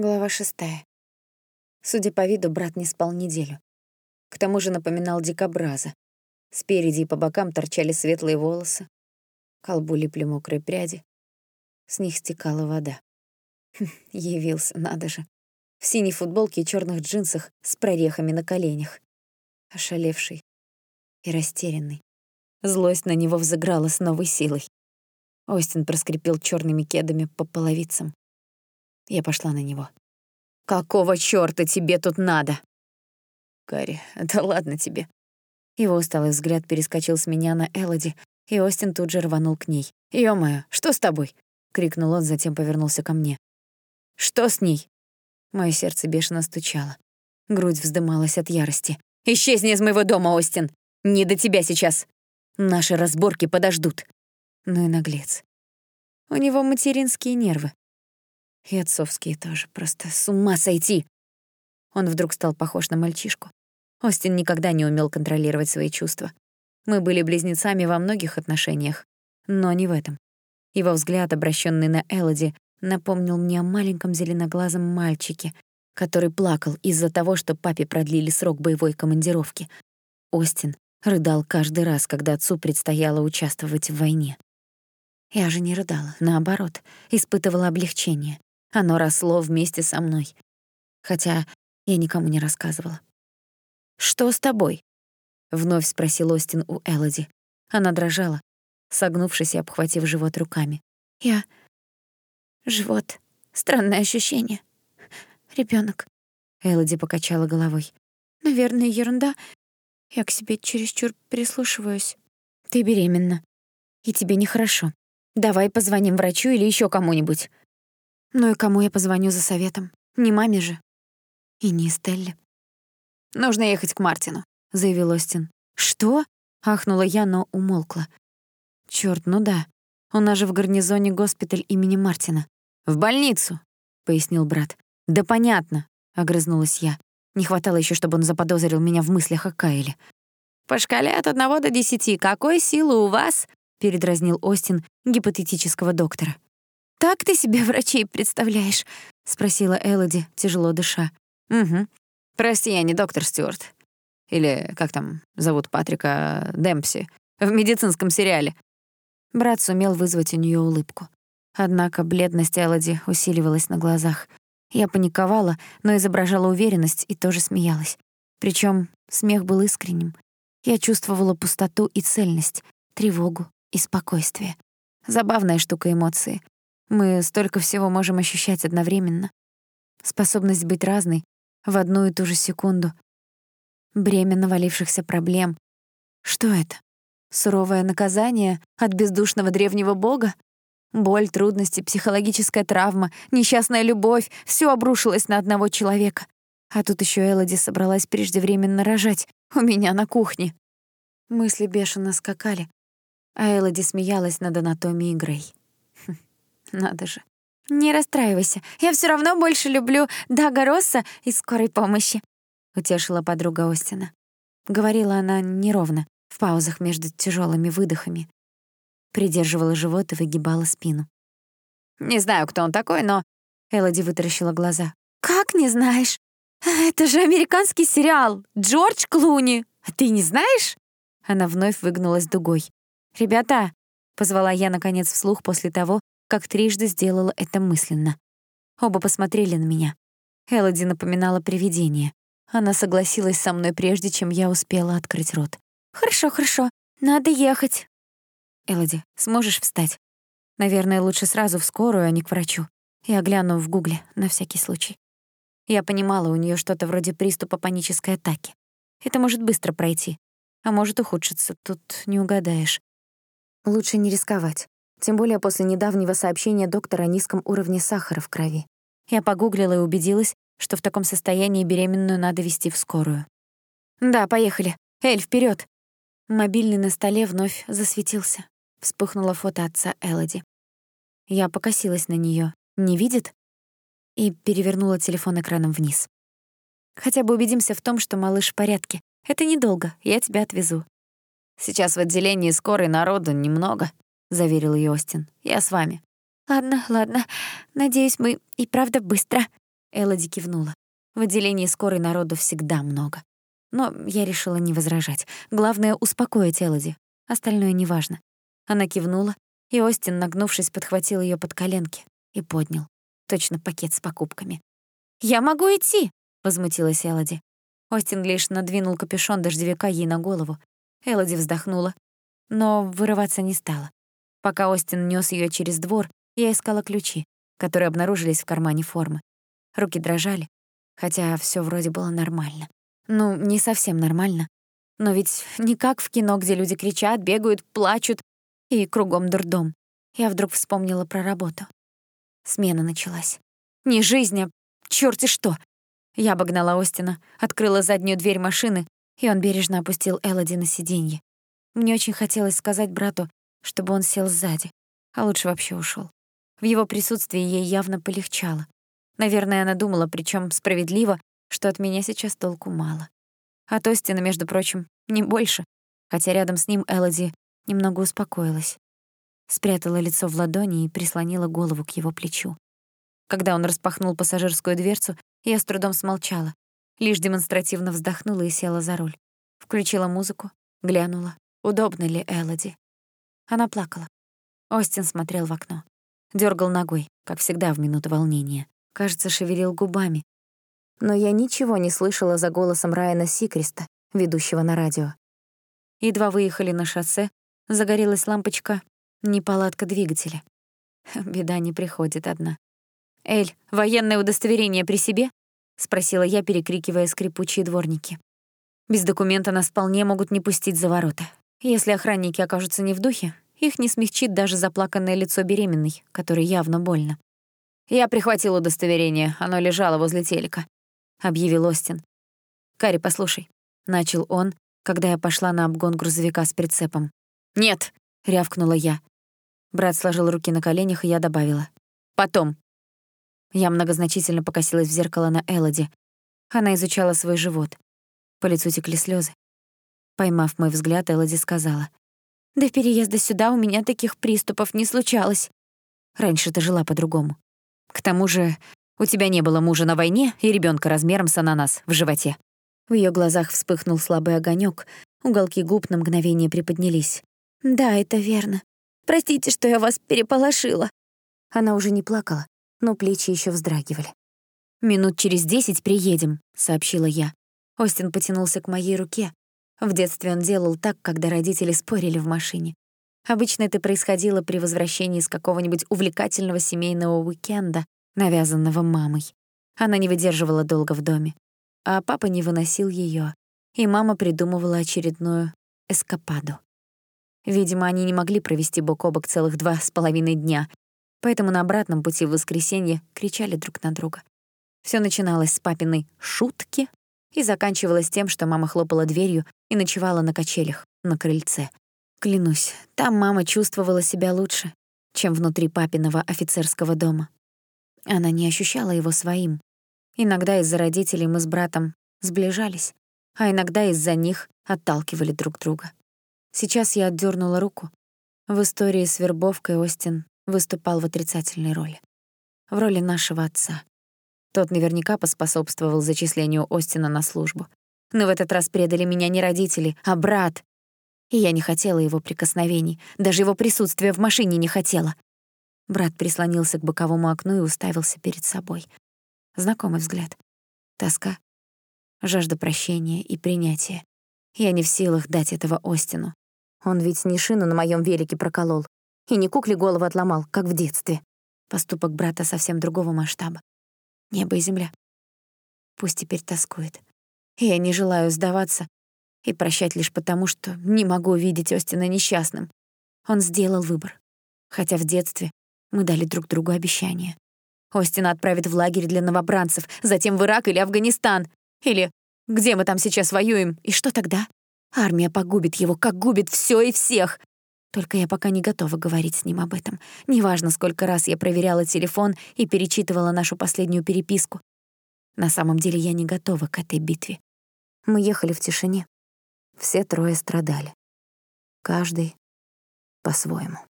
Глава шестая. Судя по виду, брат не спал неделю. К тому же напоминал дикобраза. Спереди и по бокам торчали светлые волосы. Колбу липли мокрые пряди. С них стекала вода. Хм, явился, надо же. В синей футболке и черных джинсах с прорехами на коленях. Ошалевший и растерянный. Злость на него взыграла с новой силой. Остин проскрипел черными кедами по половицам. Я пошла на него. «Какого чёрта тебе тут надо?» «Карри, да ладно тебе». Его усталый взгляд перескочил с меня на Элоди, и Остин тут же рванул к ней. «Ё-моё, что с тобой?» — крикнул он, затем повернулся ко мне. «Что с ней?» Моё сердце бешено стучало. Грудь вздымалась от ярости. «Исчезни из моего дома, Остин! Не до тебя сейчас! Наши разборки подождут!» Ну и наглец. У него материнские нервы. И отцовские тоже. Просто с ума сойти. Он вдруг стал похож на мальчишку. Остин никогда не умел контролировать свои чувства. Мы были близнецами во многих отношениях, но не в этом. Его взгляд, обращенный на Элоди, напомнил мне о маленьком зеленоглазом мальчике, который плакал из-за того, что папе продлили срок боевой командировки. Остин рыдал каждый раз, когда отцу предстояло участвовать в войне. Я же не рыдала, наоборот, испытывала облегчение. Оно росло вместе со мной. Хотя я никому не рассказывала. «Что с тобой?» — вновь спросил Остин у Элоди. Она дрожала, согнувшись и обхватив живот руками. «Я... живот. Странное ощущение. Ребёнок». Элоди покачала головой. «Наверное, ерунда. Я к себе чересчур прислушиваюсь. Ты беременна. И тебе нехорошо. Давай позвоним врачу или ещё кому-нибудь. Ну и кому я позвоню за советом? Не маме же. И не Стелле. «Нужно ехать к Мартину», — заявил Остин. «Что?» — ахнула я, но умолкла. Чёрт, ну да. У нас же в гарнизоне госпиталь имени Мартина. «В больницу», — пояснил брат. «Да понятно», — огрызнулась я. Не хватало ещё, чтобы он заподозрил меня в мыслях о Кайле. «По шкале от одного до десяти какой силы у вас?» — передразнил Остин гипотетического доктора. «Так ты себе врачей представляешь?» — спросила Элоди, тяжело дыша. «Угу. Прости, я не доктор Стюарт. Или как там зовут Патрика Демпси в медицинском сериале». Брат сумел вызвать у нее улыбку. Однако бледность Элоди усиливалась на глазах. Я паниковала, но изображала уверенность и тоже смеялась. Причем смех был искренним. Я чувствовала пустоту и цельность, тревогу и спокойствие. Забавная штука эмоции. Мы столько всего можем ощущать одновременно. Способность быть разной в одну и ту же секунду. Бремя навалившихся проблем. Что это? Суровое наказание от бездушного древнего бога? Боль, трудности, психологическая травма, несчастная любовь — всё обрушилось на одного человека. А тут ещё Элоди собралась преждевременно рожать у меня на кухне. Мысли бешено скакали, а Элоди смеялась над анатомией Грей. Надо же. «Не расстраивайся, я все равно больше люблю Дага Росса из скорой помощи», — утешила подруга Остина. Говорила она неровно, в паузах между тяжелыми выдохами. Придерживала живот и выгибала спину. «Не знаю, кто он такой, но...» Элоди вытаращила глаза. «Как не знаешь? Это же американский сериал! Джордж Клуни! А ты не знаешь?» Она вновь выгнулась дугой. «Ребята!» — позвала я, наконец, вслух после того, как трижды сделала это мысленно. Оба посмотрели на меня. Элоди напоминала привидение. Она согласилась со мной прежде, чем я успела открыть рот. «Хорошо, хорошо. Надо ехать». «Элоди, сможешь встать? Наверное, лучше сразу в скорую, а не к врачу. Я гляну в гугле, на всякий случай». Я понимала, у нее что-то вроде приступа панической атаки. Это может быстро пройти, а может ухудшиться, тут не угадаешь. Лучше не рисковать. Тем более после недавнего сообщения доктора о низком уровне сахара в крови. Я погуглила и убедилась, что в таком состоянии беременную надо вести в скорую. «Да, поехали. Эль, вперед! Мобильный на столе вновь засветился. Вспыхнуло фото отца Элоди. Я покосилась на неё. Не видит? И перевернула телефон экраном вниз. Хотя бы убедимся в том, что малыш в порядке. Это недолго, я тебя отвезу. Сейчас в отделении скорой народу немного, — заверил её Остин. «Я с вами». «Ладно, ладно. Надеюсь, мы и правда быстро». Элоди кивнула. В отделении скорой народу всегда много. Но я решила не возражать. Главное — успокоить Элоди. Остальное неважно. Она кивнула, и Остин, нагнувшись, подхватил ее под коленки и поднял. Точно пакет с покупками. «Я могу идти!» — возмутилась Элоди. Остин лишь надвинул капюшон дождевика ей на голову. Элоди вздохнула, но вырываться не стала. Пока Остин нёс её через двор, я искала ключи, которые обнаружились в кармане формы. Руки дрожали, хотя всё вроде было нормально. Ну, не совсем нормально. Но ведь не как в кино, где люди кричат, бегают, плачут, и кругом дурдом. Я вдруг вспомнила про работу. Смена началась. Не жизнь, а чёрти что. Я обогнала Остина, открыла заднюю дверь машины, и он бережно опустил Элоди на сиденье. Мне очень хотелось сказать брату, чтобы он сел сзади, а лучше вообще ушел. В его присутствии ей явно полегчало. Наверное, она думала, причем справедливо, что от меня сейчас толку мало. От Остина, между прочим, не больше, хотя рядом с ним Элоди немного успокоилась. Спрятала лицо в ладони и прислонила голову к его плечу. Когда он распахнул пассажирскую дверцу, я с трудом смолчала, лишь демонстративно вздохнула и села за руль. Включила музыку, глянула, удобно ли Элоди. Она плакала. Остин смотрел в окно. дергал ногой, как всегда в минуты волнения. Кажется, шевелил губами. Но я ничего не слышала за голосом Райана Сикриста, ведущего на радио. Едва выехали на шоссе, загорелась лампочка неполадка двигателя. Беда не приходит одна. «Эль, военное удостоверение при себе?» — спросила я, перекрикивая скрипучие дворники. Без документа нас вполне могут не пустить за ворота. Если охранники окажутся не в духе, их не смягчит даже заплаканное лицо беременной, которой явно больно. «Я прихватил удостоверение, оно лежало возле телека», — объявил Остин. «Карри, послушай», — начал он, когда я пошла на обгон грузовика с прицепом. «Нет!» — рявкнула я. Брат сложил руки на коленях, и я добавила. «Потом». Я многозначительно покосилась в зеркало на Элоди. Она изучала свой живот. По лицу текли слезы. Поймав мой взгляд, Элоди сказала. «До переезда сюда у меня таких приступов не случалось. Раньше ты жила по-другому. К тому же у тебя не было мужа на войне и ребенка размером с ананас в животе». В ее глазах вспыхнул слабый огонек, уголки губ на мгновение приподнялись. «Да, это верно. Простите, что я вас переполошила». Она уже не плакала, но плечи еще вздрагивали. «Минут через десять приедем», — сообщила я. Остин потянулся к моей руке, в детстве он делал так, когда родители спорили в машине. Обычно это происходило при возвращении с какого-нибудь увлекательного семейного уикенда, навязанного мамой. Она не выдерживала долго в доме, а папа не выносил её, и мама придумывала очередную эскападу. Видимо, они не могли провести бок о бок целых два с половиной дня, поэтому на обратном пути в воскресенье кричали друг на друга. Всё начиналось с папиной «шутки», и заканчивалось тем, что мама хлопала дверью и ночевала на качелях, на крыльце. Клянусь, там мама чувствовала себя лучше, чем внутри папиного офицерского дома. Она не ощущала его своим. Иногда из-за родителей мы с братом сближались, а иногда из-за них отталкивали друг друга. Сейчас я отдернула руку. В истории с вербовкой Остин выступал в отрицательной роли. В роли нашего отца. Тот наверняка поспособствовал зачислению Остина на службу. Но в этот раз предали меня не родители, а брат. И я не хотела его прикосновений, даже его присутствия в машине не хотела. Брат прислонился к боковому окну и уставился перед собой. Знакомый взгляд. Тоска, жажда прощения и принятия. Я не в силах дать этого Остину. Он ведь не шину на моем велике проколол и не кукле голову отломал, как в детстве. Поступок брата совсем другого масштаба небо и земля. Пусть теперь тоскует. Я не желаю сдаваться и прощать лишь потому, что не могу видеть Остина несчастным. Он сделал выбор. Хотя в детстве мы дали друг другу обещание. Остина отправит в лагерь для новобранцев, затем в Ирак или Афганистан. Или где мы там сейчас воюем, и что тогда? Армия погубит его, как губит всё и всех. Только я пока не готова говорить с ним об этом. Неважно, сколько раз я проверяла телефон и перечитывала нашу последнюю переписку. На самом деле я не готова к этой битве. Мы ехали в тишине. Все трое страдали. Каждый по-своему.